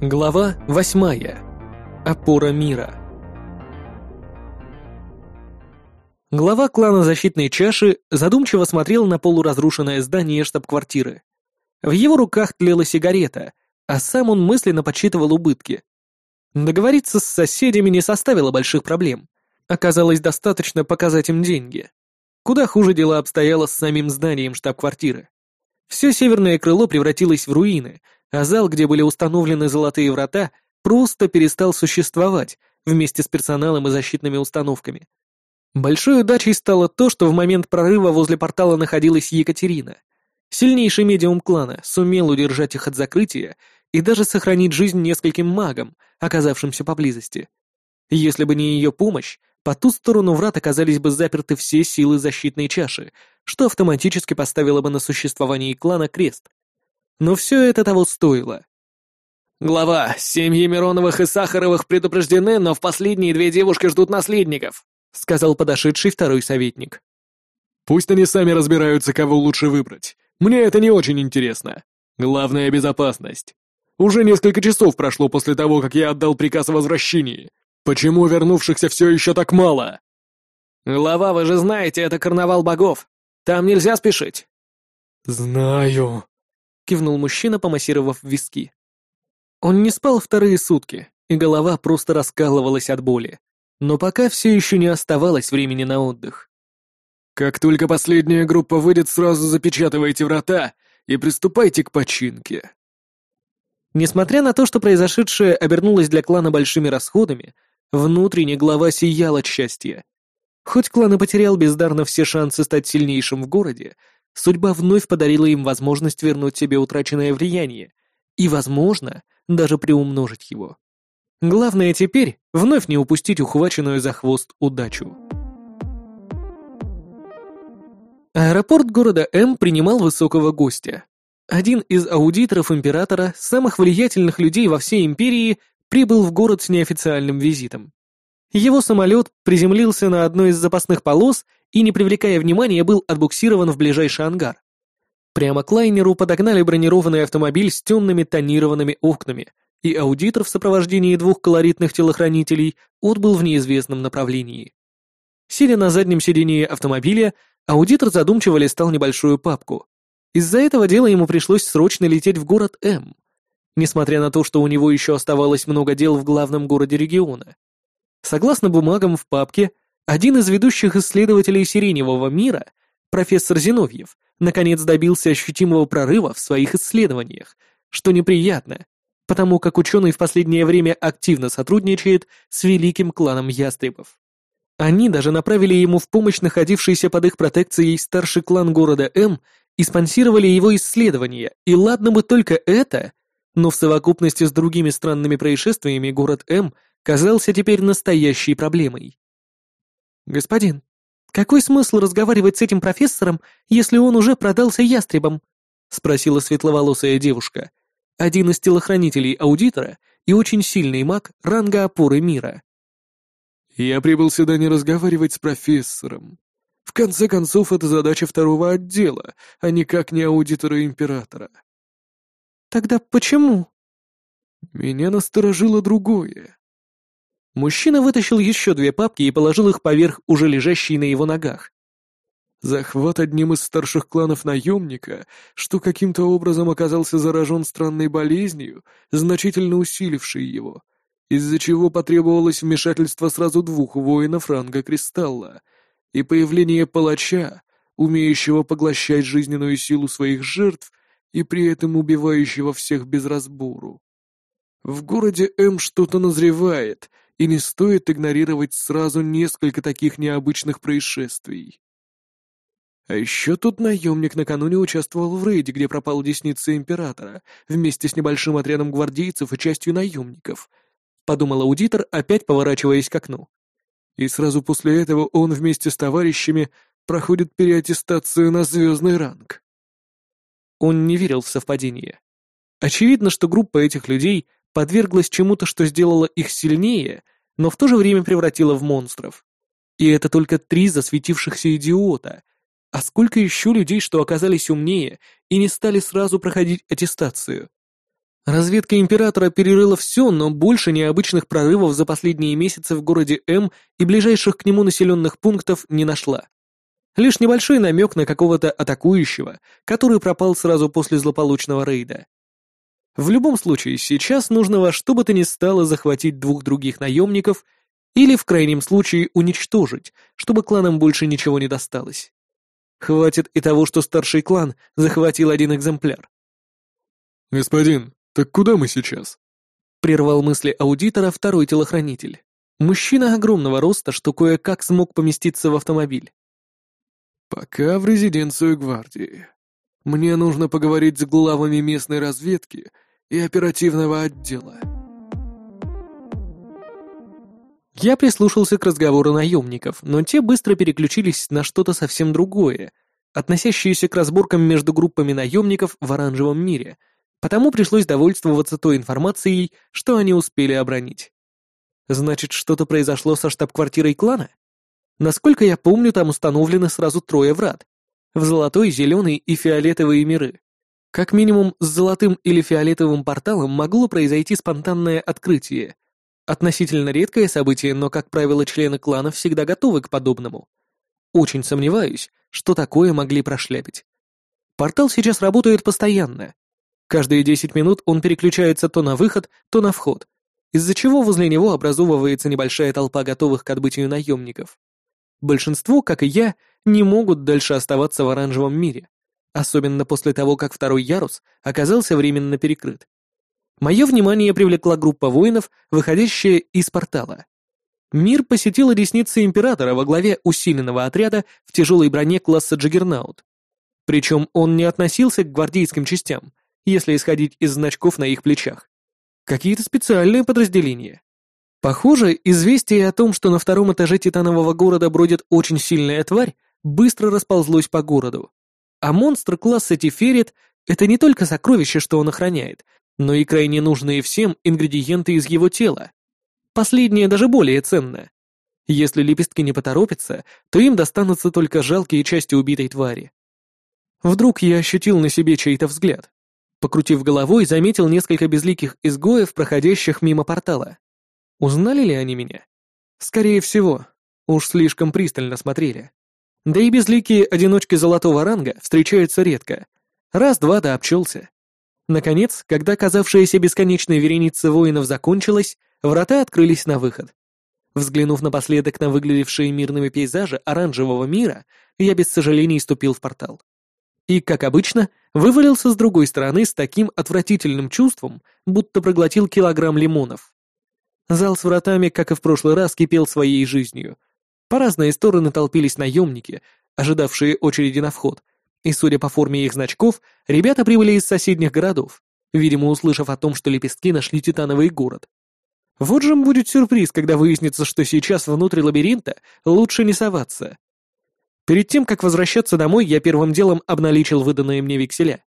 Глава восьмая. Опора мира. Глава клана Защитной Чаши задумчиво смотрел на полуразрушенное здание штаб-квартиры. В его руках тлела сигарета, а сам он мысленно подсчитывал убытки. Договориться с соседями не составило больших проблем. Оказалось достаточно показать им деньги. Куда хуже дела обстояло с самим зданием штаб-квартиры. Все северное крыло превратилось в руины — а зал, где были установлены золотые врата, просто перестал существовать вместе с персоналом и защитными установками. Большой удачей стало то, что в момент прорыва возле портала находилась Екатерина. Сильнейший медиум клана сумел удержать их от закрытия и даже сохранить жизнь нескольким магам, оказавшимся поблизости. Если бы не ее помощь, по ту сторону врат оказались бы заперты все силы защитной чаши, что автоматически поставило бы на существование клана крест. Но все это того стоило. «Глава, семьи Мироновых и Сахаровых предупреждены, но в последние две девушки ждут наследников», сказал подошедший второй советник. «Пусть они сами разбираются, кого лучше выбрать. Мне это не очень интересно. Главное — безопасность. Уже несколько часов прошло после того, как я отдал приказ о возвращении. Почему вернувшихся все еще так мало?» «Глава, вы же знаете, это карнавал богов. Там нельзя спешить». «Знаю», кивнул мужчина, помассировав виски. Он не спал вторые сутки, и голова просто раскалывалась от боли. Но пока все еще не оставалось времени на отдых. «Как только последняя группа выйдет, сразу запечатывайте врата и приступайте к починке». Несмотря на то, что произошедшее обернулось для клана большими расходами, внутренне глава сиял от счастья. Хоть клан и потерял бездарно все шансы стать сильнейшим в городе, судьба вновь подарила им возможность вернуть себе утраченное влияние и, возможно, даже приумножить его. Главное теперь вновь не упустить ухваченную за хвост удачу. Аэропорт города М принимал высокого гостя. Один из аудиторов императора, самых влиятельных людей во всей империи, прибыл в город с неофициальным визитом. Его самолет приземлился на одной из запасных полос и, не привлекая внимания, был отбуксирован в ближайший ангар. Прямо к лайнеру подогнали бронированный автомобиль с темными тонированными окнами, и аудитор в сопровождении двух колоритных телохранителей отбыл в неизвестном направлении. Сидя на заднем сидении автомобиля, аудитор задумчиво листал небольшую папку. Из-за этого дела ему пришлось срочно лететь в город М, несмотря на то, что у него еще оставалось много дел в главном городе региона. Согласно бумагам в папке, один из ведущих исследователей сиреневого мира, профессор Зиновьев, наконец добился ощутимого прорыва в своих исследованиях, что неприятно, потому как ученый в последнее время активно сотрудничает с великим кланом ястребов. Они даже направили ему в помощь находившийся под их протекцией старший клан города М и спонсировали его исследования, и ладно бы только это, но в совокупности с другими странными происшествиями город М – казался теперь настоящей проблемой. «Господин, какой смысл разговаривать с этим профессором, если он уже продался ястребом?» — спросила светловолосая девушка, один из телохранителей аудитора и очень сильный маг ранга опоры мира. «Я прибыл сюда не разговаривать с профессором. В конце концов, это задача второго отдела, а никак не аудитора императора». «Тогда почему?» «Меня насторожило другое. Мужчина вытащил еще две папки и положил их поверх уже лежащей на его ногах. Захват одним из старших кланов наемника, что каким-то образом оказался заражен странной болезнью, значительно усилившей его, из-за чего потребовалось вмешательство сразу двух воинов ранга Кристалла и появление палача, умеющего поглощать жизненную силу своих жертв и при этом убивающего всех без разбору. В городе М что-то назревает — и не стоит игнорировать сразу несколько таких необычных происшествий. А еще тут наемник накануне участвовал в рейде, где пропал десница императора, вместе с небольшим отрядом гвардейцев и частью наемников, подумал аудитор, опять поворачиваясь к окну. И сразу после этого он вместе с товарищами проходит переаттестацию на звездный ранг. Он не верил в совпадение. Очевидно, что группа этих людей подверглась чему-то, что сделало их сильнее, но в то же время превратило в монстров. И это только три засветившихся идиота. А сколько еще людей, что оказались умнее и не стали сразу проходить аттестацию? Разведка Императора перерыла все, но больше необычных прорывов за последние месяцы в городе М и ближайших к нему населенных пунктов не нашла. Лишь небольшой намек на какого-то атакующего, который пропал сразу после злополучного рейда. В любом случае, сейчас нужно во что бы то ни стало захватить двух других наемников или, в крайнем случае, уничтожить, чтобы кланам больше ничего не досталось. Хватит и того, что старший клан захватил один экземпляр. «Господин, «Так куда мы сейчас?» Прервал мысли аудитора второй телохранитель. Мужчина огромного роста, что кое-как смог поместиться в автомобиль. «Пока в резиденцию гвардии. Мне нужно поговорить с главами местной разведки и оперативного отдела». Я прислушался к разговору наемников, но те быстро переключились на что-то совсем другое, относящееся к разборкам между группами наемников в оранжевом мире — потому пришлось довольствоваться той информацией, что они успели обронить. Значит, что-то произошло со штаб-квартирой клана? Насколько я помню, там установлены сразу трое врат. В золотой, зеленый и фиолетовые миры. Как минимум, с золотым или фиолетовым порталом могло произойти спонтанное открытие. Относительно редкое событие, но, как правило, члены клана всегда готовы к подобному. Очень сомневаюсь, что такое могли прошляпить. Портал сейчас работает постоянно, Каждые 10 минут он переключается то на выход, то на вход, из-за чего возле него образовывается небольшая толпа готовых к отбытию наемников. Большинство, как и я, не могут дальше оставаться в оранжевом мире, особенно после того, как второй ярус оказался временно перекрыт. Мое внимание привлекла группа воинов, выходящая из портала. Мир посетила десница Императора во главе усиленного отряда в тяжелой броне класса Джаггернаут. Причем он не относился к гвардейским частям, если исходить из значков на их плечах. Какие-то специальные подразделения. Похоже, известие о том, что на втором этаже титанового города бродит очень сильная тварь, быстро расползлось по городу. А монстр класса Тиферит — это не только сокровище, что он охраняет, но и крайне нужные всем ингредиенты из его тела. Последнее даже более ценно. Если лепестки не поторопятся, то им достанутся только жалкие части убитой твари. Вдруг я ощутил на себе чей-то взгляд. Покрутив головой, заметил несколько безликих изгоев, проходящих мимо портала. Узнали ли они меня? Скорее всего. Уж слишком пристально смотрели. Да и безликие одиночки золотого ранга встречаются редко. Раз-два да обчелся. Наконец, когда казавшаяся бесконечной вереница воинов закончилась, врата открылись на выход. Взглянув напоследок на выглядевшие мирными пейзажи оранжевого мира, я без сожалений ступил в портал и, как обычно, вывалился с другой стороны с таким отвратительным чувством, будто проглотил килограмм лимонов. Зал с вратами, как и в прошлый раз, кипел своей жизнью. По разные стороны толпились наемники, ожидавшие очереди на вход, и, судя по форме их значков, ребята прибыли из соседних городов, видимо, услышав о том, что лепестки нашли титановый город. Вот же будет сюрприз, когда выяснится, что сейчас внутрь лабиринта лучше не соваться. Перед тем, как возвращаться домой, я первым делом обналичил выданные мне векселя.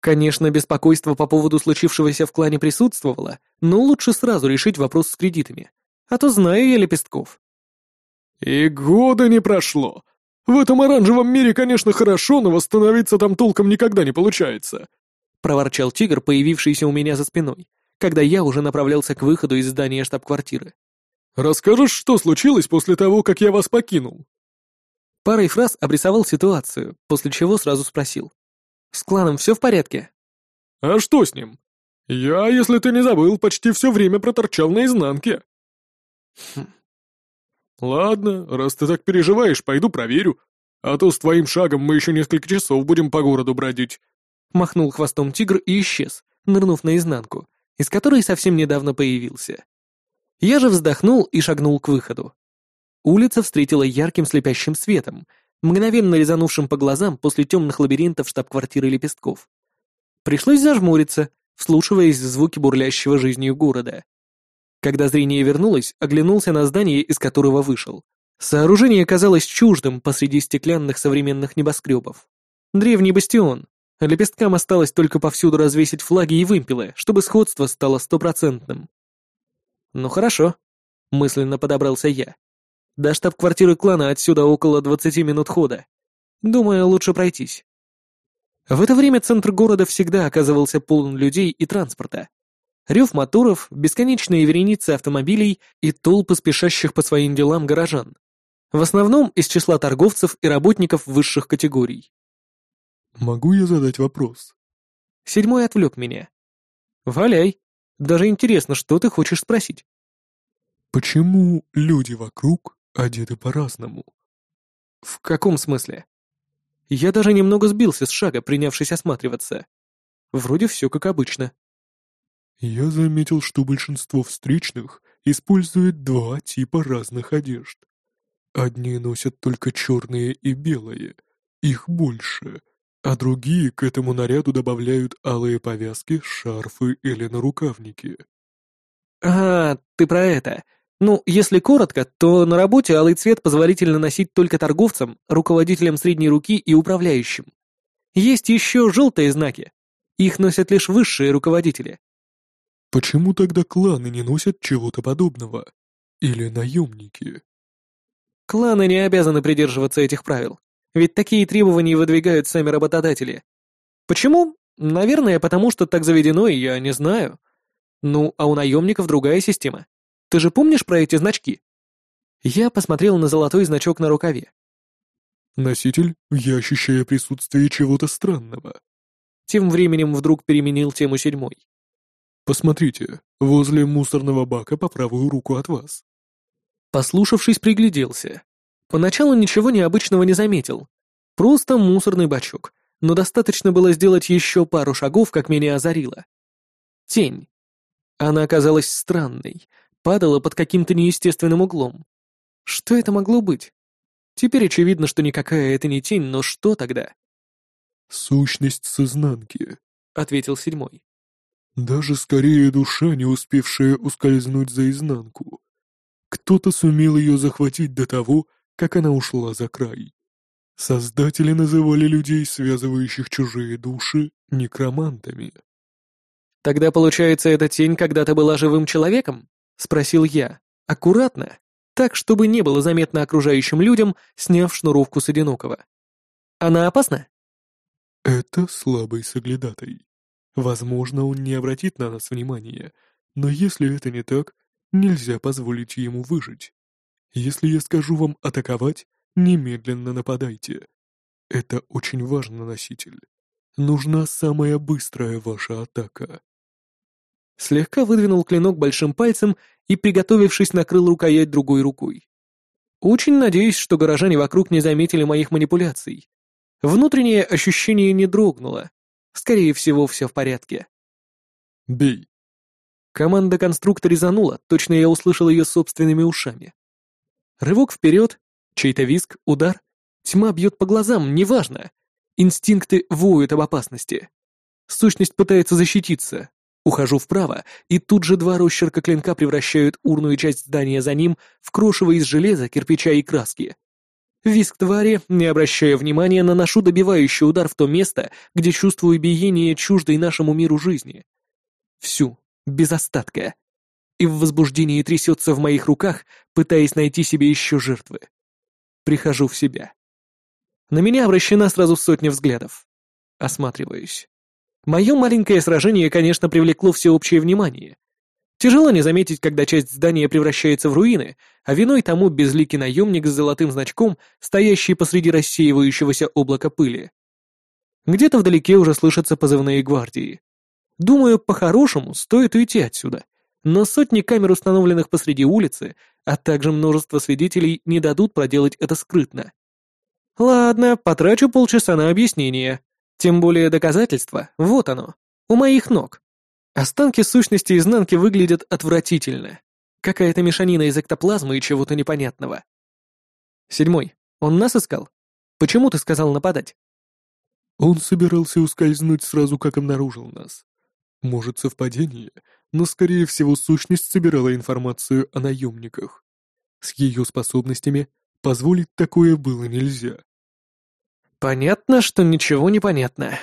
Конечно, беспокойство по поводу случившегося в клане присутствовало, но лучше сразу решить вопрос с кредитами. А то знаю я лепестков. «И года не прошло. В этом оранжевом мире, конечно, хорошо, но восстановиться там толком никогда не получается», — проворчал тигр, появившийся у меня за спиной, когда я уже направлялся к выходу из здания штаб-квартиры. «Расскажешь, что случилось после того, как я вас покинул?» Парой фраз обрисовал ситуацию, после чего сразу спросил. «С кланом все в порядке?» «А что с ним? Я, если ты не забыл, почти все время проторчал на изнанке». Хм. «Ладно, раз ты так переживаешь, пойду проверю. А то с твоим шагом мы еще несколько часов будем по городу бродить». Махнул хвостом тигр и исчез, нырнув наизнанку, из которой совсем недавно появился. Я же вздохнул и шагнул к выходу. Улица встретила ярким слепящим светом, мгновенно резанувшим по глазам после темных лабиринтов штаб-квартиры лепестков. Пришлось зажмуриться, вслушиваясь в звуки бурлящего жизнью города. Когда зрение вернулось, оглянулся на здание, из которого вышел. Сооружение казалось чуждым посреди стеклянных современных небоскребов. Древний бастион. Лепесткам осталось только повсюду развесить флаги и вымпелы, чтобы сходство стало стопроцентным. «Ну хорошо», — мысленно подобрался я. До штаб-квартиры клана отсюда около 20 минут хода. Думаю, лучше пройтись. В это время центр города всегда оказывался полон людей и транспорта. Рев моторов, бесконечные вереницы автомобилей и толпы спешащих по своим делам горожан. В основном из числа торговцев и работников высших категорий. «Могу я задать вопрос?» Седьмой отвлек меня. «Валяй. Даже интересно, что ты хочешь спросить?» «Почему люди вокруг одеты по-разному?» «В каком смысле?» Я даже немного сбился с шага, принявшись осматриваться. Вроде все как обычно. Я заметил, что большинство встречных использует два типа разных одежд. Одни носят только черные и белые, их больше, а другие к этому наряду добавляют алые повязки, шарфы или нарукавники. «А, ты про это. Ну, если коротко, то на работе алый цвет позволительно носить только торговцам, руководителям средней руки и управляющим. Есть еще желтые знаки. Их носят лишь высшие руководители. Почему тогда кланы не носят чего-то подобного? Или наемники? Кланы не обязаны придерживаться этих правил, ведь такие требования выдвигают сами работодатели. Почему? Наверное, потому что так заведено, и я не знаю. Ну, а у наемников другая система. Ты же помнишь про эти значки?» Я посмотрел на золотой значок на рукаве. «Носитель, я ощущаю присутствие чего-то странного». Тем временем вдруг переменил тему седьмой. «Посмотрите, возле мусорного бака по правую руку от вас». Послушавшись, пригляделся. Поначалу ничего необычного не заметил. Просто мусорный бачок, но достаточно было сделать еще пару шагов, как меня озарило. Тень. Она оказалась странной, падала под каким-то неестественным углом. Что это могло быть? Теперь очевидно, что никакая это не тень, но что тогда? «Сущность с изнанки», — ответил седьмой. «Даже скорее душа, не успевшая ускользнуть за изнанку. Кто-то сумел ее захватить до того, как она ушла за край. Создатели называли людей, связывающих чужие души, некромантами». «Тогда, получается, эта тень когда-то была живым человеком?» — спросил я. Аккуратно, так, чтобы не было заметно окружающим людям, сняв шнуровку с одинокого. «Она опасна?» «Это слабый соглядатай. Возможно, он не обратит на нас внимания, но если это не так, нельзя позволить ему выжить. Если я скажу вам атаковать, немедленно нападайте. Это очень важно, носитель. Нужна самая быстрая ваша атака слегка выдвинул клинок большим пальцем и, приготовившись, накрыл рукоять другой рукой. Очень надеюсь, что горожане вокруг не заметили моих манипуляций. Внутреннее ощущение не дрогнуло. Скорее всего, все в порядке. «Бей!» Команда конструкта резанула, точно я услышал ее собственными ушами. Рывок вперед, чей-то виск, удар. Тьма бьет по глазам, неважно. Инстинкты воют об опасности. Сущность пытается защититься, Ухожу вправо, и тут же два росчерка клинка превращают урную часть здания за ним в крошево из железа, кирпича и краски. Виск твари, не обращая внимания, наношу добивающий удар в то место, где чувствую биение чуждой нашему миру жизни. Всю, без остатка. И в возбуждении трясется в моих руках, пытаясь найти себе еще жертвы. Прихожу в себя. На меня обращена сразу сотня взглядов. Осматриваюсь. Мое маленькое сражение, конечно, привлекло всеобщее внимание. Тяжело не заметить, когда часть здания превращается в руины, а виной тому безликий наемник с золотым значком, стоящий посреди рассеивающегося облака пыли. Где-то вдалеке уже слышатся позывные гвардии. Думаю, по-хорошему стоит уйти отсюда, но сотни камер, установленных посреди улицы, а также множество свидетелей не дадут проделать это скрытно. Ладно, потрачу полчаса на объяснение. Тем более доказательство, вот оно, у моих ног. Останки сущности изнанки выглядят отвратительно. Какая-то мешанина из эктоплазмы и чего-то непонятного. Седьмой. Он нас искал? Почему ты сказал нападать? Он собирался ускользнуть сразу, как обнаружил нас. Может, совпадение, но, скорее всего, сущность собирала информацию о наемниках. С ее способностями позволить такое было нельзя. Понятно, что ничего не понятно.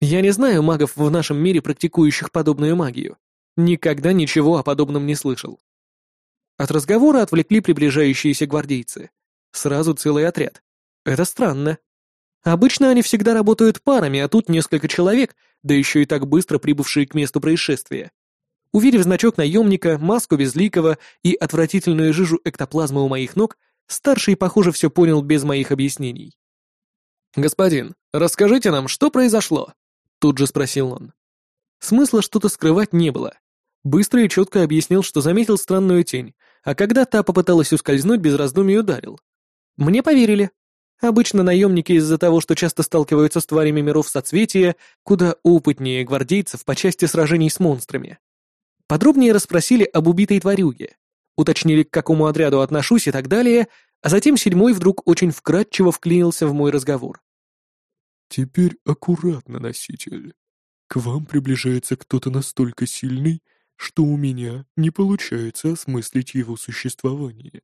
Я не знаю магов в нашем мире, практикующих подобную магию. Никогда ничего о подобном не слышал. От разговора отвлекли приближающиеся гвардейцы. Сразу целый отряд. Это странно. Обычно они всегда работают парами, а тут несколько человек, да еще и так быстро прибывшие к месту происшествия. Увидев значок наемника, маску безликого и отвратительную жижу эктоплазмы у моих ног, старший, похоже, все понял без моих объяснений. «Господин, расскажите нам, что произошло?» Тут же спросил он. Смысла что-то скрывать не было. Быстро и четко объяснил, что заметил странную тень, а когда та попыталась ускользнуть, без раздумий ударил. Мне поверили. Обычно наемники из-за того, что часто сталкиваются с тварями миров соцветия, куда опытнее гвардейцев по части сражений с монстрами. Подробнее расспросили об убитой тварюге, уточнили, к какому отряду отношусь и так далее, а затем седьмой вдруг очень вкратчиво вклинился в мой разговор. «Теперь аккуратно, носитель. К вам приближается кто-то настолько сильный, что у меня не получается осмыслить его существование.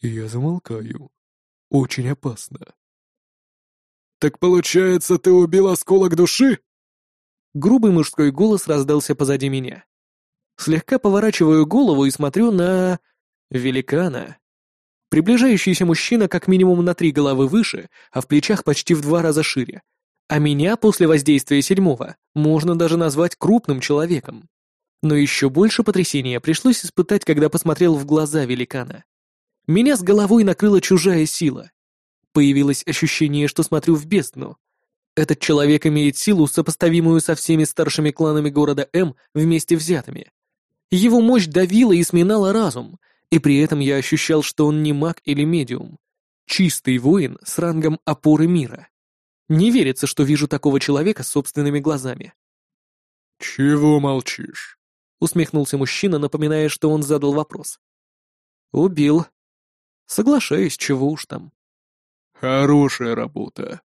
И я замолкаю. Очень опасно». «Так получается, ты убил осколок души?» Грубый мужской голос раздался позади меня. Слегка поворачиваю голову и смотрю на... великана. Приближающийся мужчина как минимум на три головы выше, а в плечах почти в два раза шире. А меня после воздействия седьмого можно даже назвать крупным человеком. Но еще больше потрясения пришлось испытать, когда посмотрел в глаза великана. Меня с головой накрыла чужая сила. Появилось ощущение, что смотрю в бездну. Этот человек имеет силу, сопоставимую со всеми старшими кланами города М вместе взятыми. Его мощь давила и сминала разум, и при этом я ощущал, что он не маг или медиум. Чистый воин с рангом опоры мира. Не верится, что вижу такого человека собственными глазами. «Чего молчишь?» — усмехнулся мужчина, напоминая, что он задал вопрос. «Убил. Соглашаюсь, чего уж там». «Хорошая работа.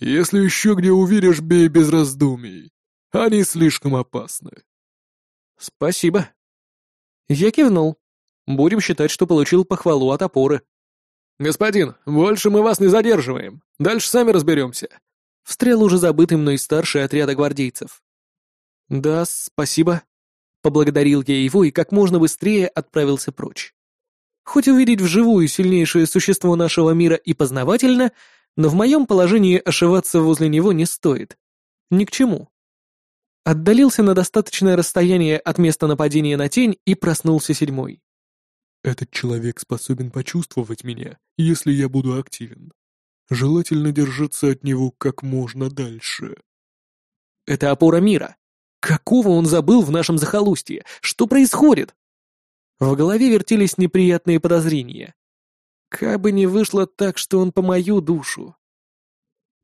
Если еще где увидишь, бей без раздумий. Они слишком опасны». «Спасибо». Я кивнул. Будем считать, что получил похвалу от опоры. «Господин, больше мы вас не задерживаем. Дальше сами разберемся». Встрял уже забытый мной старший отряда гвардейцев. «Да, спасибо». Поблагодарил я его и как можно быстрее отправился прочь. Хоть увидеть вживую сильнейшее существо нашего мира и познавательно, но в моем положении ошиваться возле него не стоит. Ни к чему. Отдалился на достаточное расстояние от места нападения на тень и проснулся седьмой. Этот человек способен почувствовать меня, если я буду активен. Желательно держаться от него как можно дальше. Это опора мира. Какого он забыл в нашем захолустье? Что происходит? В голове вертелись неприятные подозрения. Как бы не вышло так, что он по мою душу.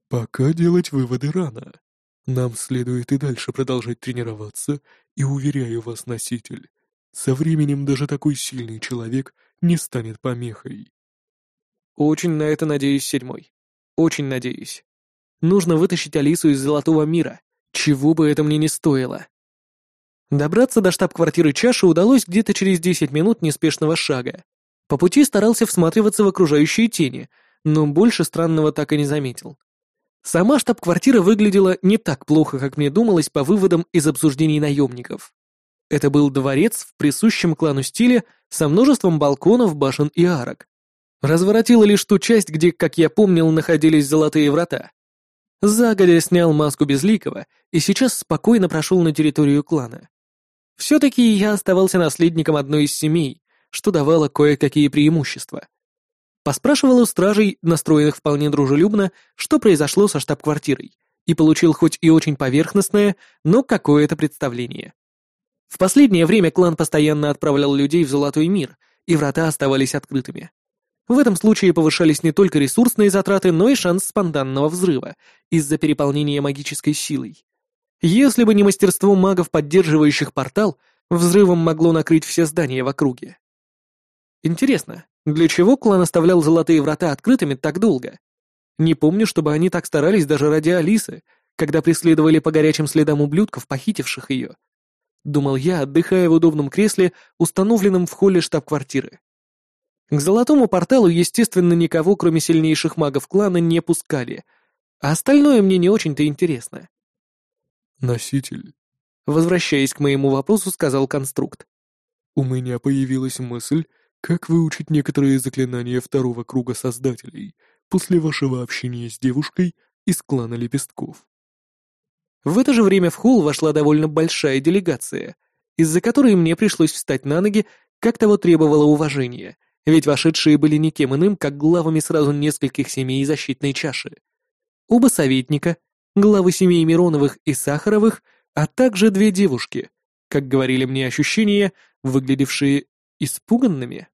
Пока делать выводы рано. Нам следует и дальше продолжать тренироваться, и, уверяю вас, носитель, со временем даже такой сильный человек не станет помехой. Очень на это надеюсь, седьмой. Очень надеюсь. Нужно вытащить Алису из Золотого мира, чего бы это мне не стоило. Добраться до штаб-квартиры Чаши удалось где-то через 10 минут неспешного шага. По пути старался всматриваться в окружающие тени, но больше странного так и не заметил. Сама штаб-квартира выглядела не так плохо, как мне думалось по выводам из обсуждений наемников. Это был дворец в присущем клану стиле со множеством балконов, башен и арок. Разворотила лишь ту часть, где, как я помнил, находились золотые врата. Загодя снял маску Безликого и сейчас спокойно прошел на территорию клана. Все-таки я оставался наследником одной из семей, что давало кое-какие преимущества. Поспрашивал у стражей, настроенных вполне дружелюбно, что произошло со штаб-квартирой, и получил хоть и очень поверхностное, но какое-то представление. В последнее время клан постоянно отправлял людей в Золотой мир, и врата оставались открытыми. В этом случае повышались не только ресурсные затраты, но и шанс спонтанного взрыва из-за переполнения магической силой. Если бы не мастерство магов, поддерживающих портал, взрывом могло накрыть все здания в округе. Интересно, для чего клан оставлял золотые врата открытыми так долго? Не помню, чтобы они так старались даже ради Алисы, когда преследовали по горячим следам ублюдков, похитивших ее. — думал я, отдыхая в удобном кресле, установленном в холле штаб-квартиры. К золотому порталу, естественно, никого, кроме сильнейших магов клана, не пускали, а остальное мне не очень-то интересно. «Носитель», — возвращаясь к моему вопросу, сказал конструкт. «У меня появилась мысль, как выучить некоторые заклинания второго круга создателей после вашего общения с девушкой из клана Лепестков. В это же время в холл вошла довольно большая делегация, из-за которой мне пришлось встать на ноги, как того требовало уважения, ведь вошедшие были никем иным, как главами сразу нескольких семей защитной чаши. Оба советника, главы семей Мироновых и Сахаровых, а также две девушки, как говорили мне ощущения, выглядевшие испуганными.